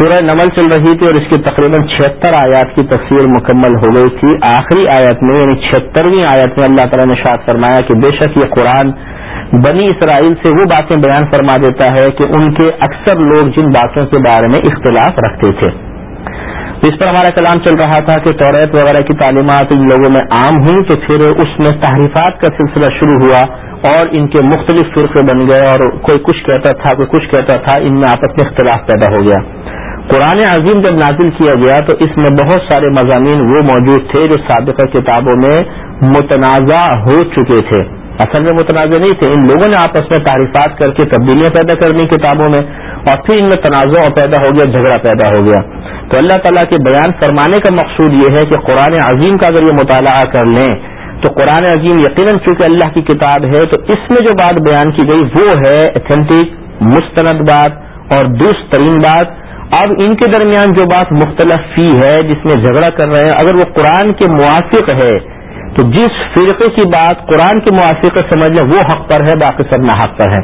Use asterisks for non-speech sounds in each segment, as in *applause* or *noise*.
سورہ نمل چل رہی تھی اور اس کی تقریباً چھہتر آیات کی تفسیر مکمل ہو گئی تھی۔ آخری آیت میں یعنی چھہترویں آیت میں اللہ تعالیٰ نے شاد فرمایا کہ بے شک یہ قرآن بنی اسرائیل سے وہ باتیں بیان فرما دیتا ہے کہ ان کے اکثر لوگ جن باتوں کے بارے میں اختلاف رکھتے تھے۔ اس پر ہمارا کلام چل رہا تھا کہ توریت وغیرہ کی تعلیمات ان لوگوں میں عام ہوئی تو پھر اس میں تحریفات کا سلسلہ شروع ہوا اور ان کے مختلف فرقے بن گئے اور کوئی کچھ کہتا تھا، کوئی کچھ کہتا تھا، ان میں آپس میں اختلاف پیدا ہو گیا۔ قرآن عظیم جب نازل کیا گیا تو اس میں بہت سارے مضامین وہ موجود تھے جو سابقہ کتابوں میں متنازع ہو چکے تھے۔ اصل میں متنازع نہیں تھے، ان لوگوں نے آپس میں تعریفات کر کے تبدیلیاں پیدا کر دی کتابوں میں اور پھر ان میں تنازع پیدا ہو گیا، جھگڑا پیدا ہو گیا۔ تو اللہ تعالیٰ کے بیان فرمانے کا مقصود یہ ہے کہ قرآن عظیم کا اگر یہ مطالعہ کر لیں تو قرآن عظیم یقیناً چونکہ اللہ کی کتاب ہے تو اس میں جو بات بیان کی گئی وہ ہے اتھینٹک مستند بات اور درست ترین بات۔ اب ان کے درمیان جو بات مختلف فی ہے، جس میں جھگڑا کر رہے ہیں، اگر وہ قرآن کے موافق ہے، تو جس فرقے کی بات قرآن کے موافق سمجھ لیں، وہ حق پر ہے، باقی سب نہ حق پر ہے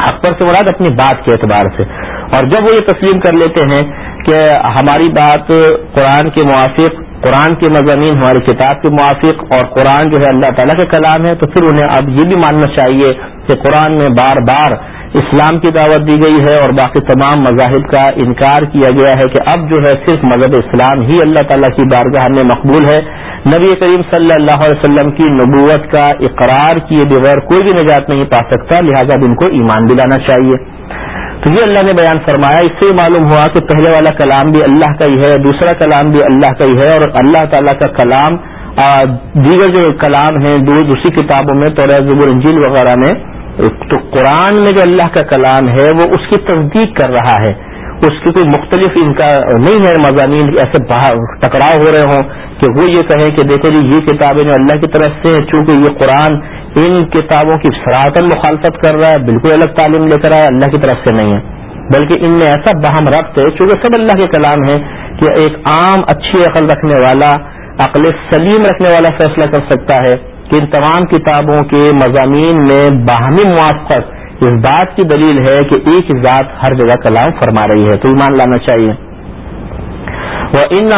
حق پر سے مراد اپنی بات کے اعتبار سے۔ اور جب وہ یہ تسلیم کر لیتے ہیں کہ ہماری بات قرآن کے موافق، قرآن کے مضامین ہماری کتاب کے موافق اور قرآن جو ہے اللہ تعالیٰ کا کلام ہے، تو پھر انہیں اب یہ بھی ماننا چاہیے کہ قرآن میں بار بار اسلام کی دعوت دی گئی ہے اور باقی تمام مذاہب کا انکار کیا گیا ہے کہ اب جو ہے صرف مذہب اسلام ہی اللہ تعالیٰ کی بارگاہ میں مقبول ہے۔ نبی کریم صلی اللہ علیہ وسلم کی نبوت کا اقرار کیے بغیر کوئی بھی نجات نہیں پا سکتا، لہذا ان کو ایمان دلانا چاہیے۔ تو یہ اللہ نے بیان فرمایا، اس سے معلوم ہوا کہ پہلے والا کلام بھی اللہ کا ہی ہے، دوسرا کلام بھی اللہ کا ہی ہے اور اللہ تعالیٰ کا کلام دیگر جو کلام ہیں دوسری کتابوں میں تو انجیل وغیرہ میں تو قرآن میں جو اللہ کا کلام ہے وہ اس کی تصدیق کر رہا ہے۔ اس کی کوئی مختلف ان کا نہیں ہے۔ مضامین ایسے ٹکراؤ ہو رہے ہوں کہ وہ یہ کہیں کہ دیکھو جی یہ کتابیں جو اللہ کی طرف سے ہیں، چونکہ یہ قرآن ان کتابوں کی سراہتن مخالفت کر رہا ہے، بالکل الگ تعلیم لے کر آیا، اللہ کی طرف سے نہیں ہے۔ بلکہ ان میں ایسا بہم ربط ہے، چونکہ سب اللہ کے کلام ہے کہ ایک عام، اچھی عقل رکھنے والا، عقل سلیم رکھنے والا فیصلہ کر سکتا ہے۔ کہ ان تمام کتابوں کے مضامین میں باہمی موافقت اس بات کی دلیل ہے کہ ایک ذات ہر جگہ کلام فرما رہی ہے، تو ایمان لانا چاہیے۔ وہ ان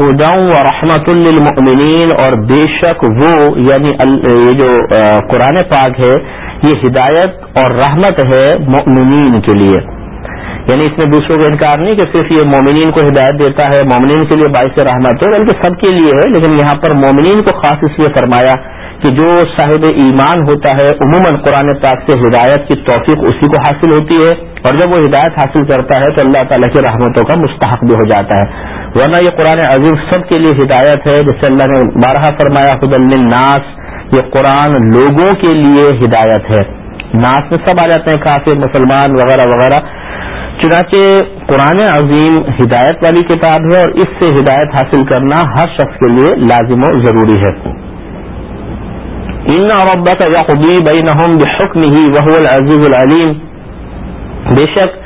ہداؤں و رحمت المؤمنین اور بے شک وہ یعنی یہ جو قرآن پاک ہے، یہ ہدایت اور رحمت ہے مؤمنین کے لیے۔ یعنی اس میں دوسروں کا انکار نہیں کہ صرف یہ مومنین کو ہدایت دیتا ہے مومنین کے لیے باعث رحمت ہے، بلکہ سب کے لیے ہے، لیکن یہاں پر مومنین کو خاص اس لیے فرمایا کہ جو صاحب ایمان ہوتا ہے، عموماً قرآن پاک سے ہدایت کی توفیق اسی کو حاصل ہوتی ہے، اور جب وہ ہدایت حاصل کرتا ہے تو اللہ تعالیٰ کی رحمتوں کا مستحق بھی ہو جاتا ہے۔ ورنہ یہ قرآن عظیم سب کے لیے ہدایت ہے جس سے اللہ نے بارہا فرمایا خد الناس یہ قرآن لوگوں کے لیے ہدایت ہے۔ ناس میں سب آ جاتے ہیں کافی مسلمان، وغیرہ وغیرہ۔ چنانچہ قرآن عظیم ہدایت والی کتاب ہے، اور اس سے ہدایت حاصل کرنا ہر شخص کے لیے لازم و ضروری ہے۔ ان ربك يقضي بينهم بحكمه وهو العزيز العليم۔ بے شک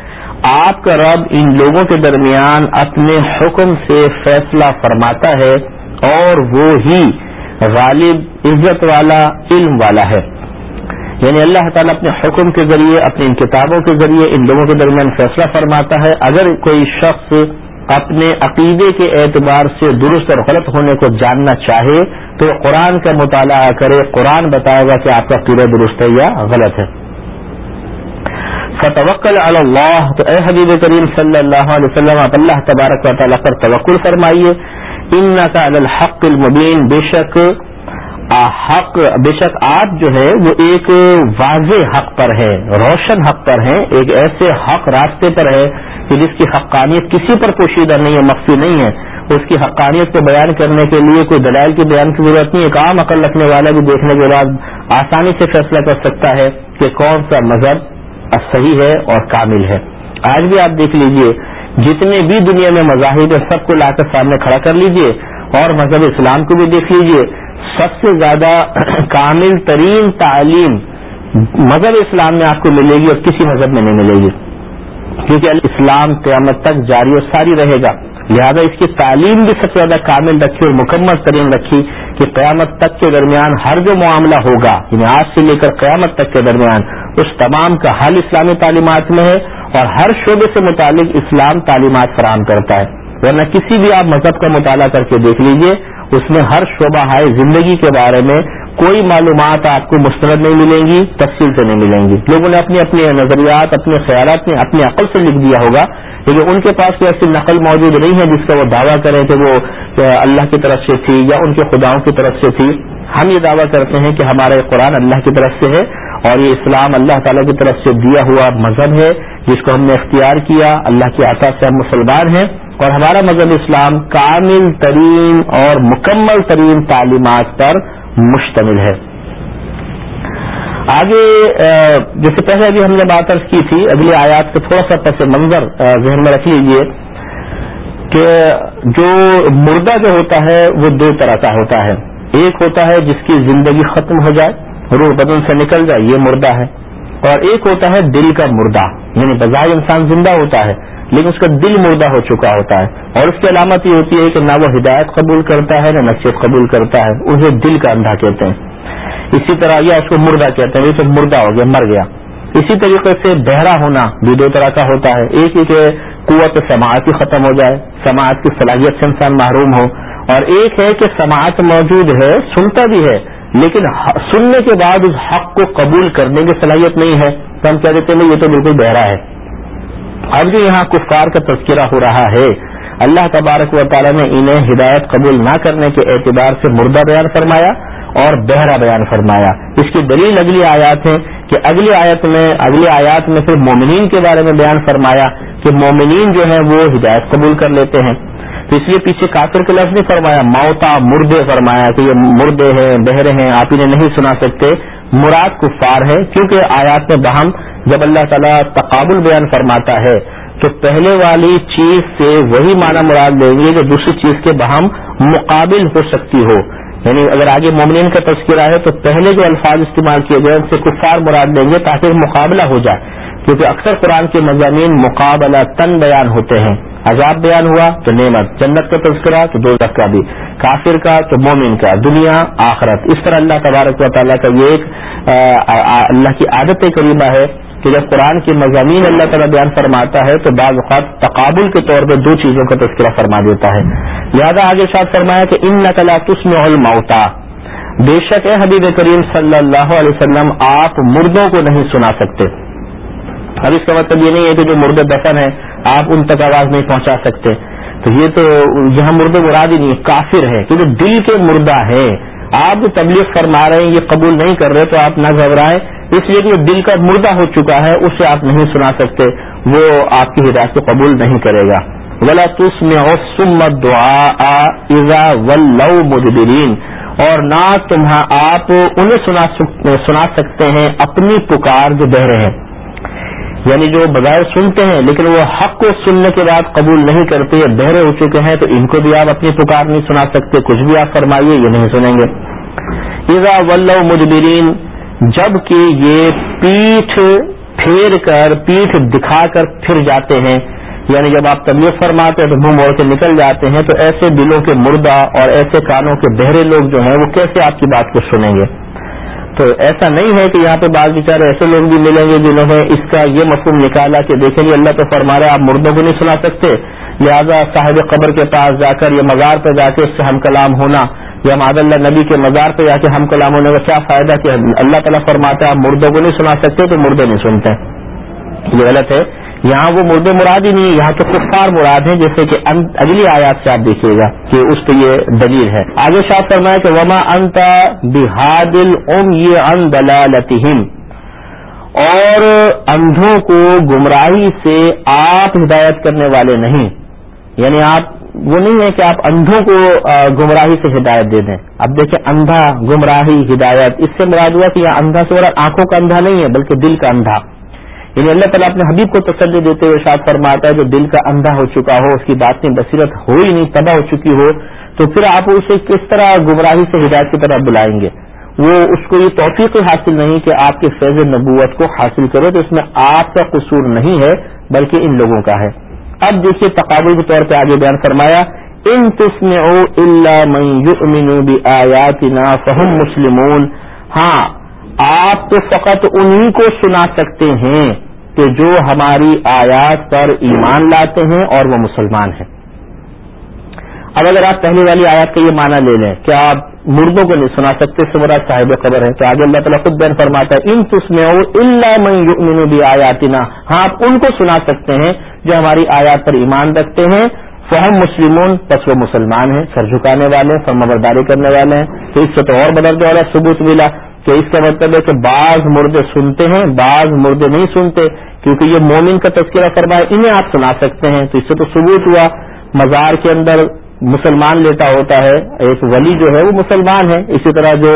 آپ کا رب ان لوگوں کے درمیان اپنے حکم سے فیصلہ فرماتا ہے اور وہ ہی غالب، عزت والا، علم والا ہے۔ یعنی اللہ تعالیٰ اپنے حکم کے ذریعے، اپنی ان کتابوں کے ذریعے ان لوگوں کے درمیان فیصلہ فرماتا ہے۔ اگر کوئی شخص اپنے عقیدے کے اعتبار سے درست اور غلط ہونے کو جاننا چاہے تو قرآن کا مطالعہ کرے، قرآن بتائے گا کہ آپ کا قیدہ درست ہے یا غلط ہے۔ فتوکل اللہ، تو اے حبیب کریم صلی اللہ علیہ وسلم، آپ اللہ تبارک و تعالیٰ پر توکل فرمائیے۔ ان کا الحق المبین، بے شک حق، بے شک آپ جو ہے وہ ایک واضح حق پر ہے، روشن حق پر ہے، ایک ایسے حق راستے پر ہے کہ جس کی حقانیت کسی پر پوشیدہ نہیں ہے، مخفی نہیں ہے۔ اس کی حقانیت کو بیان کرنے کے لیے کوئی دلائل کی بیان کی ضرورت نہیں، ایک عام عقل رکھنے والا بھی دیکھنے کے بعد آسانی سے فیصلہ کر سکتا ہے کہ کون سا مذہب صحیح ہے اور کامل ہے۔ آج بھی آپ دیکھ لیجیے، جتنے بھی دنیا میں مذاہب ہے سب کو لا کر سامنے کھڑا کر لیجیے اور مذہب اسلام کو بھی دیکھ لیجیے۔ سب سے زیادہ *clears throat* کامل ترین تعلیم مذہب اسلام میں آپ کو ملے گی اور کسی مذہب میں نہیں ملے گی۔ کیونکہ اسلام قیامت تک جاری اور ساری رہے گا۔ لہذا اس کی تعلیم بھی سب سے زیادہ کامل رکھی اور مکمل ترین رکھی کہ قیامت تک کے درمیان ہر جو معاملہ ہوگا یعنی آج سے لے کر قیامت تک کے درمیان، اس تمام کا حل اسلامی تعلیمات میں ہے اور ہر شعبے سے متعلق اسلام تعلیمات فراہم کرتا ہے۔ ورنہ کسی بھی آپ مذہب کا مطالعہ کر کے دیکھ لیجیے، اس میں ہر شعبہ ہائے زندگی کے بارے میں کوئی معلومات آپ کو مسترد نہیں ملیں گی، تفصیل سے نہیں ملیں گی۔ لوگوں نے اپنے اپنے نظریات اپنے خیالات میں اپنی عقل سے لکھ دیا ہوگا، لیکن ان کے پاس کوئی ایسی نقل موجود نہیں ہے جس کا وہ دعویٰ کریں کہ وہ اللہ کی طرف سے تھی یا ان کے خداؤں کی طرف سے تھی۔ ہم یہ دعویٰ کرتے ہیں کہ ہمارا قرآن اللہ کی طرف سے ہے اور یہ اسلام اللہ تعالیٰ کی طرف سے دیا ہوا مذہب ہے، جس کو ہم نے اختیار کیا۔ اللہ کی عطا سے ہم مسلمان ہیں اور ہمارا مذہب اسلام کامل ترین اور مکمل ترین تعلیمات پر مشتمل ہے۔ آگے جیسے پہلے ابھی ہم نے بات عرض کی تھی، اگلی آیات کو تھوڑا سا پس منظر ذہن میں رکھ لیجیے کہ جو مردہ جو ہوتا ہے، وہ دو طرح کا ہوتا ہے۔ ایک ہوتا ہے جس کی زندگی ختم ہو جائے، روح بدن سے نکل جائے، یہ مردہ ہے۔ اور ایک ہوتا ہے دل کا مردہ یعنی بظاہر انسان زندہ ہوتا ہے۔ لیکن اس کا دل مردہ ہو چکا ہوتا ہے اور اس کی علامت یہ ہوتی ہے کہ نہ وہ ہدایت قبول کرتا ہے، نہ نصیحت قبول کرتا ہے، اسے دل کا اندھا کہتے ہیں۔ اسی طرح یا اس کو مردہ کہتے ہیں، یہ تو مردہ ہو گیا، مر گیا۔ اسی طریقے سے بہرا ہونا بھی دو طرح کا ہوتا ہے۔ ایک ہی کہ قوت سماعت ہی ختم ہو جائے، سماعت کی صلاحیت سے انسان محروم ہو۔ اور ایک ہے کہ سماعت موجود ہے، سنتا بھی ہے، لیکن سننے کے بعد اس حق کو قبول کرنے کی صلاحیت نہیں ہے۔ تو ہم کہہ دیتے ہیں یہ تو بالکل بہرا ہے۔ اب جو یہاں کفار کا تذکرہ ہو رہا ہے۔ اللہ تبارک و تعالیٰ نے انہیں ہدایت قبول نہ کرنے کے اعتبار سے مردہ بیان فرمایا اور بہرا بیان فرمایا۔ اس کی دلیل اگلی آیات ہے کہ اگلی آیت میں اگلی آیات میں پھر مومنین کے بارے میں بیان فرمایا کہ مومنین جو ہیں وہ ہدایت قبول کر لیتے ہیں۔ تو اس لیے پیچھے کافر کے لفظ نہیں فرمایا، موتا مردے فرمایا کہ یہ مردے ہیں، بہرے ہیں، آپ انہیں نہیں سنا سکتے۔ مراد کفار ہے، کیونکہ آیات میں بہم جب اللہ تعالیٰ تقابل بیان فرماتا ہے، تو پہلے والی چیز سے وہی معنی مراد لیں گے جو دوسری چیز کے بہم مقابل ہو سکتی ہو۔ یعنی اگر آگے مومنین کا تذکرہ ہے، تو پہلے جو الفاظ استعمال کیے گئے، ان سے کفار مراد لیں گے تاکہ مقابلہ ہو جائے۔ کیونکہ اکثر قرآن کے مضامین مقابلہ تن بیان ہوتے ہیں۔ عذاب بیان ہوا تو نعمت جنت کا تذکرہ، تو دو کا بھی کافر کا، تو مومن کا، دنیا، آخرت۔ اس طرح اللہ تبارک و تعالیٰ کا یہ ایک اللہ کی عادت کریمہ ہے کہ جب قرآن کے مضامین اللہ تعالیٰ بیان فرماتا ہے تو بعض اوقات تقابل کے طور پہ دو چیزوں کا تذکرہ فرما دیتا ہے۔ لہٰذا آگے شاید فرمایا کہ ان نقلا تسم الموتا بے شک ہے حبیب کریم صلی اللہ علیہ وسلم، آپ مردوں کو نہیں سنا سکتے۔ اب اس کا مطلب یہ نہیں ہے کہ جو مردے دفن ہیں آپ ان تک آواز نہیں پہنچا سکتے۔ تو یہ تو یہاں مردے مراد ہی نہیں کافر ہے۔ کیونکہ دل کے مردہ ہے آپ جو تبلیغ فرما رہے ہیں، یہ قبول نہیں کر رہے، تو آپ نہ گھبرائیں۔ اس لیے کہ دل کا مردہ ہو چکا ہے، اسے آپ نہیں سنا سکتے۔ وہ آپ کی ہدایت کو قبول نہیں کرے گا۔ ولا تس میں دعا مدبرین اور نہ تمہاں آپ انہیں سنا سکتے ہیں، اپنی پکار جو بہ رہے ہیں۔ یعنی جو بغیر سنتے ہیں، لیکن وہ حق کو سننے کے بعد قبول نہیں کرتے یا بہرے ہو چکے ہیں، تو ان کو بھی آپ اپنی پکار نہیں سنا سکتے، کچھ بھی آپ فرمائیے، یہ نہیں سنیں گے۔ ایزا ولو مجبرین جبکہ یہ پیٹھ پھیر کر، پیٹھ دکھا کر پھر جاتے ہیں۔ یعنی جب آپ طبیعت فرماتے ہیں تو منہ موڑ کے نکل جاتے ہیں، تو ایسے دلوں کے مردہ اور ایسے کانوں کے بہرے لوگ جو ہیں، وہ کیسے آپ کی بات کو سنیں گے؟ تو ایسا نہیں ہے کہ یہاں پہ بعض بیچارے ایسے لوگ بھی ملیں گے جنہوں نے اس کا یہ مفہوم نکالا کہ دیکھیں گے اللہ تو فرما رہے آپ مردوں کو نہیں سنا سکتے۔ لہذا صاحب قبر کے پاس جا کر یہ مزار پہ جا کے اس سے ہم کلام ہونا، یا ماد اللہ نبی کے مزار پہ جا کے ہم کلام ہونے کا کیا فائدہ کہ اللہ تعالیٰ فرماتے آپ مردوں کو نہیں سنا سکتے تو مردے نہیں سنتے۔ یہ غلط ہے۔ یہاں وہ مرد مراد ہی نہیں، یہاں تو کفار مراد ہیں، جیسے کہ اگلی آیات سے آپ دیکھیے گا کہ اس پہ یہ دلیل ہے۔ آگے شاہ فرمائے کہ وما انتا بحادل ام یہ ان دلالتہم اور اندھوں کو گمراہی سے آپ ہدایت کرنے والے نہیں۔ یعنی آپ وہ نہیں ہے کہ آپ اندھوں کو گمراہی سے ہدایت دے دیں۔ اب دیکھیں اندھا، گمراہی، ہدایت، اس سے مراد ہوا کہ یہ اندھا سے آنکھوں کا اندھا نہیں ہے، بلکہ دل کا اندھا۔ یعنی اللہ تعالیٰ اپنے حبیب کو تسلی دیتے ہوئے شاد فرماتا ہے جو دل کا اندھا ہو چکا ہو، اس کی باتیں بصیرت ہو ہی نہیں، تباہ ہو چکی ہو، تو پھر آپ اسے کس طرح گمراہی سے ہدایت کی طرف بلائیں گے؟ وہ اس کو یہ توفیق حاصل نہیں کہ آپ کے فیض نبوت کو حاصل کرے تو اس میں آپ کا قصور نہیں ہے، بلکہ ان لوگوں کا ہے۔ اب دیکھیے تقابل کے طور پہ آگے بیان فرمایا، ان تسم آیاتنا فہم مسلمون۔ ہاں آپ تو فقط انہی کو سنا سکتے ہیں۔ کہ جو ہماری آیات پر ایمان لاتے ہیں اور وہ مسلمان ہیں۔ اب اگر آپ پہلے والی آیات کا یہ معنی لے لیں کہ آپ مردوں کو نہیں سنا سکتے، سمرا صاحب قبر ہے تو آگے اللہ تعالیٰ خود بین فرماتا ہے، ان تسمے اللہ بھی آیاتنا ہاں آپ ان کو سنا سکتے ہیں جو ہماری آیات پر ایمان رکھتے ہیں۔ فہم مسلمون، پس وہ مسلمان ہیں، سر جھکانے والے ہیں برداری کرنے والے ہیں۔ تو اس سے تو اور بدل جو والا ثبوت ملا کہ اس کا مطلب ہے کہ بعض مردے سنتے ہیں، بعض مردے نہیں سنتے۔ کیونکہ یہ مومن کا تذکرہ فرمایا، انہیں آپ سنا سکتے ہیں۔ تو اس سے تو ثبوت ہوا، مزار کے اندر مسلمان لیتا ہوتا ہے، ایک ولی جو ہے وہ مسلمان ہے۔ اسی طرح جو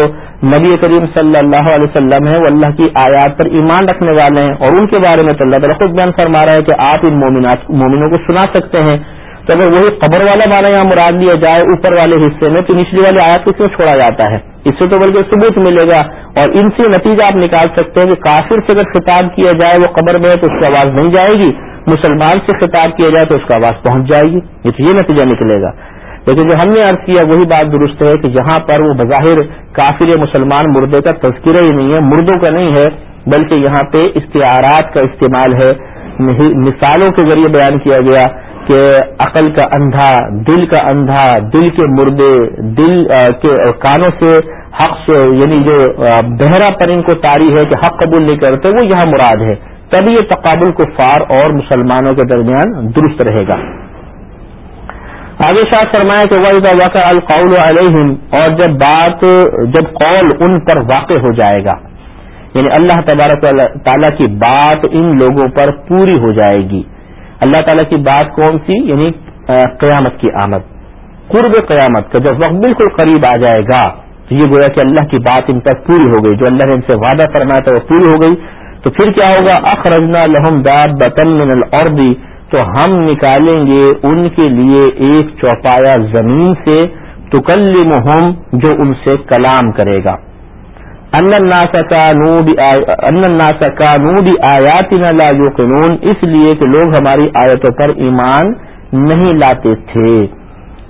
نبی کریم صلی اللہ علیہ وسلم ہے وہ اللہ کی آیات پر ایمان رکھنے والے ہیں۔ اور ان کے بارے میں تو اللہ تعالیٰ خود بیان فرما رہا ہے کہ آپ ان مومنوں کو سنا سکتے ہیں۔ تو اگر وہی قبر والا مانا یہاں مراد لیا جائے، اوپر والے حصے میں، تو نچلی والی آیات کو کیوں چھوڑا جاتا ہے؟ اس سے تو بلکہ ثبوت ملے گا اور ان سے نتیجہ آپ نکال سکتے ہیں کہ کافر سے اگر خطاب کیا جائے وہ قبر میں ہے تو اس کی آواز نہیں جائے گی، مسلمان سے خطاب کیا جائے تو اس کا آواز پہنچ جائے گی، یہ نتیجہ نکلے گا۔ لیکن جو ہم نے عرض کیا، وہی بات درست ہے کہ جہاں پر وہ بظاہر کافر مسلمان مردے کا تذکرہ ہی نہیں ہے، مردوں کا نہیں ہے، بلکہ یہاں پہ استعارات کا استعمال ہے۔ مثالوں کے ذریعے بیان کیا گیا۔ کہ عقل کا اندھا، دل کا اندھا، دل کے مردے، دل کے کانوں سے حق سے یعنی جو بہرا پر ان کو تاری ہے کہ حق قبول نہیں کرتے، وہ یہاں مراد ہے۔ تب یہ تقابل کفار اور مسلمانوں کے درمیان درست رہے گا۔ آگے شاہ فرمایا کہ وہ واقع القول علیہم اور جب بات، جب قول ان پر واقع ہو جائے گا یعنی اللہ تبارک تعالیٰ کی بات ان لوگوں پر پوری ہو جائے گی۔ اللہ تعالیٰ کی بات کون سی؟ یعنی قیامت کی آمد. قرب قیامت کا جب وقت بالکل قریب آ جائے گا، تو یہ گویا کہ اللہ کی بات ان پر پوری ہو گئی. جو اللہ نے ان سے وعدہ فرمایا تھا وہ پوری ہو گئی. تو پھر کیا ہوگا؟ اخرجنا لہم داد بطن من العربی تو ہم نکالیں گے ان کے لیے ایک چوپایا زمین سے تو کل جو ان سے کلام کرے گا. کا نوبی آیات لا قانون اس لیے کہ لوگ ہماری آیتوں پر ایمان نہیں لاتے تھے۔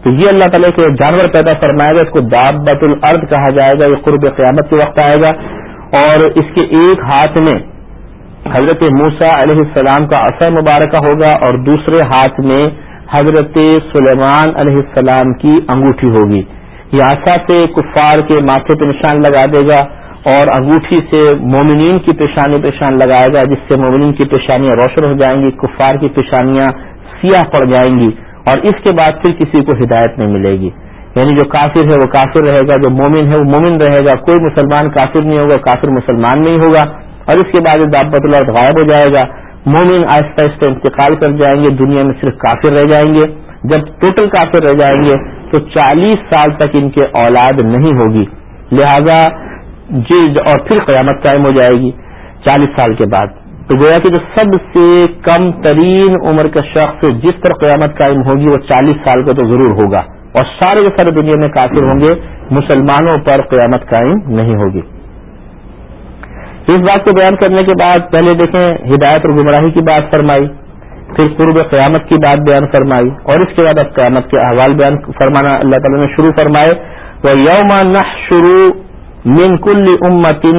تو یہ اللہ تعالیٰ کے جانور پیدا فرمائے گا، اس کو داب بت الرد کہا جائے گا، یہ قرب قیامت کے وقت آئے گا۔ اور اس کے ایک ہاتھ میں حضرت موسا علیہ السلام کا اثر مبارکہ ہوگا اور دوسرے ہاتھ میں حضرت سلیمان علیہ السلام کی انگوٹھی ہوگی۔ یہ آسا سے کفار کے ماتھے پہ نشان لگا دے گا۔ اور انگوٹھی سے مومنین کی پیشانی پیشان لگائے گا، جس سے مومنین کی پیشانیاں روشن ہو جائیں گی، کفار کی پیشانیاں سیاہ پڑ جائیں گی، اور اس کے بعد پھر کسی کو ہدایت نہیں ملے گی۔ یعنی جو کافر ہے وہ کافر رہے گا، جو مومن ہے وہ مومن رہے گا۔ کوئی مسلمان کافر نہیں ہوگا، کافر مسلمان نہیں ہوگا۔ اور اس کے بعد دعبت اللہ غائب ہو جائے گا۔ مومن آہستہ آہستہ انتقال کر جائیں گے، دنیا میں صرف کافر رہ جائیں گے۔ جب ٹوٹل کافر رہ جائیں گے تو چالیس سال تک ان کے اولاد نہیں ہوگی۔ لہذا جی اور پھر قیامت قائم ہو جائے گی، چالیس سال کے بعد۔ تو گویا کہ جو سب سے کم ترین عمر کا شخص جس پر قیامت قائم ہوگی، وہ چالیس سال کا تو ضرور ہوگا۔ اور سارے کے سارے دنیا میں کافر ہوں گے، مسلمانوں پر قیامت قائم نہیں ہوگی۔ اس بات کو بیان کرنے کے بعد پہلے دیکھیں، ہدایت اور گمراہی کی بات فرمائی، پھر قرب قیامت کی بات بیان فرمائی، اور اس کے بعد اب قیامت کے احوال بیان فرمانا اللہ تعالیٰ نے شروع فرمائے وہ یوم نہ شروع من کل امتن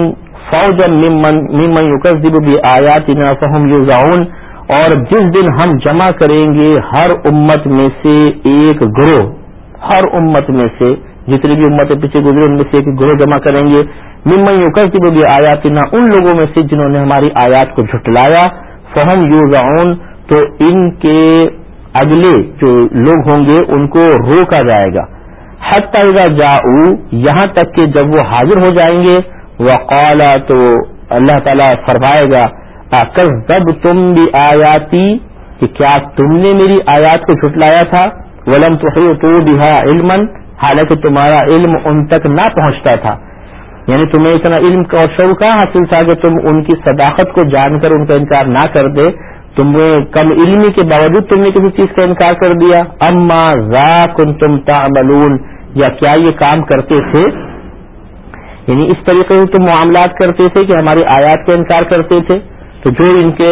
فوجن بھی آیات فہم یوزاؤن اور جس دن ہم جمع کریں گے ہر امت میں سے ایک گروہ، ہر امت میں سے جتنی بھی امتیں پیچھے گزرے، ان میں سے ایک گروہ جمع کریں گے۔ ممن یو کر بھی ان لوگوں میں سے جنہوں نے ہماری آیات کو جھٹلایا فہم یو تو ان کے اگلے جو لوگ ہوں گے، ان کو روکا جائے گا۔ حد پیدا جا یہاں تک کہ جب وہ حاضر ہو جائیں گے وہ تو اللہ تعالیٰ فرمائے گا کل جب تم بھی آیاتی کہ کیا تم نے میری آیات کو جھٹلایا تھا؟ ولم تو بہا علم حالانکہ تمہارا علم ان تک نہ پہنچتا تھا۔ یعنی تمہیں اتنا علم کا اور شعور کہاں حاصل تھا کہ تم ان کی صداقت کو جان کر ان کا انکار نہ کر دے؟ تمہیں کم علمی کے باوجود تم نے کسی چیز کا انکار کر دیا۔ اما ذا کن تم تعملون۔ یا کیا یہ کام کرتے تھے؟ یعنی اس طریقے سے تو معاملات کرتے تھے کہ ہماری آیات کا انکار کرتے تھے۔ تو جو ان کے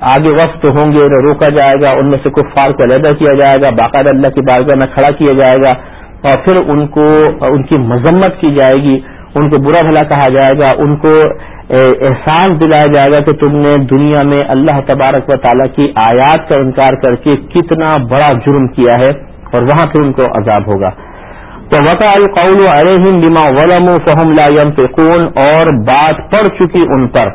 آگے وقت ہوں گے، انہیں روکا جائے گا، ان میں سے کفار کو علیحدہ کیا جائے گا، باقاعدہ اللہ کی بارگاہ میں کھڑا کیا جائے گا۔ اور پھر ان کو، ان کی مذمت کی جائے گی۔ ان کو برا بھلا کہا جائے گا۔ ان کو احساس دلایا جائے گا کہ تم نے دنیا میں اللہ تبارک و تعالیٰ کی آیات کا انکار کر کے کتنا بڑا جرم کیا ہے اور وہاں پھر ان کو عذاب ہوگا۔ تو وقع القول علیہم بما ولم فہم لا ينطقون اور بات پڑ چکی ان پر۔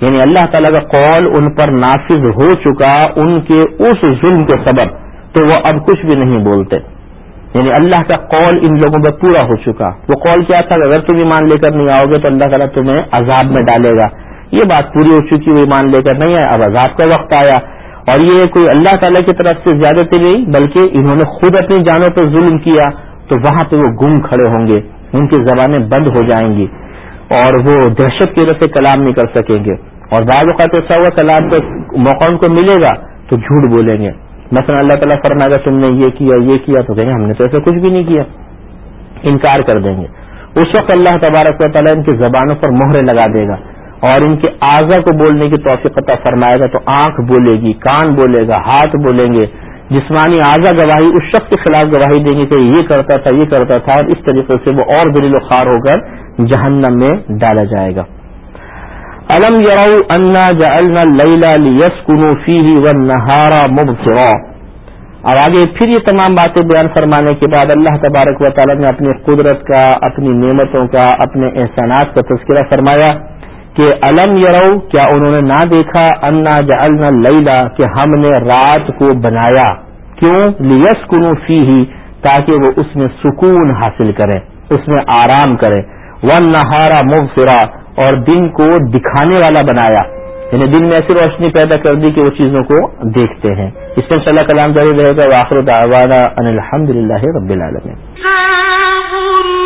یعنی اللہ تعالیٰ کا قول ان پر نافذ ہو چکا ان کے اس ظلم کے سبب۔ تو وہ اب کچھ بھی نہیں بولتے۔ یعنی اللہ کا قول ان لوگوں پہ پورا ہو چکا۔ وہ قول کیا تھا؟ اگر تم ایمان لے کر نہیں آؤ گے تو اللہ تعالیٰ تمہیں عذاب میں ڈالے گا۔ یہ بات پوری ہو چکی، وہ ایمان لے کر نہیں آئے۔ اب عذاب کا وقت آیا۔ اور یہ کوئی اللہ تعالیٰ کی طرف سے زیادتی نہیں، بلکہ انہوں نے خود اپنی جانوں پہ ظلم کیا، تو وہاں پہ وہ گم کھڑے ہوں گے۔ ان کی زبانیں بند ہو جائیں گی۔ اور وہ دہشت کی وجہ سے کلام نہیں کر سکیں گے۔ اور بعض اوقات ایسا ہوا، کلام کا موقع ان کو ملے گا تو جھوٹ بولیں گے۔ مثلا اللہ تعالیٰ فرمائے گا تم نے یہ کیا یہ کیا، تو کہیں گے ہم نے تو ایسا کچھ بھی نہیں کیا۔ انکار کر دیں گے۔ اس وقت اللہ تبارک و تعالیٰ ان کی زبانوں پر مہرے لگا دے گا اور ان کے اعضا کو بولنے کی توفیق عطا فرمائے گا۔ تو آنکھ بولے گی، کان بولے گا، ہاتھ بولیں گے۔ جسمانی اعضا گواہی، اس شخص کے خلاف گواہی دیں گے کہ یہ کرتا تھا، یہ کرتا تھا اور اس طریقے سے وہ اور دلیل و خوار ہو کر جہنم میں ڈالا جائے گا۔ الم یرو انا جعلنا لیلا لیسکنو فیہ والنہارا مبصرا۔ اور آگے پھر یہ تمام باتیں بیان فرمانے کے بعد اللہ تبارک و تعالیٰ نے اپنی قدرت کا، اپنی نعمتوں کا، اپنے احسانات کا تذکرہ فرمایا کہ الم یرو کیا انہوں نے نہ دیکھا؟ انا جعلنا لیلا کہ ہم نے رات کو بنایا۔ کیوں؟ لیسکنو فیہ، تاکہ وہ اس میں سکون حاصل کریں، اس میں آرام کریں۔ ون نہارا مبصرا اور دن کو دکھانے والا بنایا۔ یعنی دن میں ایسی روشنی پیدا کر دی کہ وہ چیزوں کو دیکھتے ہیں۔ اس میں صلاح کلام ضرور رہے گا۔ آخر دعوانا ان الحمد للہ رب العالمین۔ ہاں، ہاں، ہاں۔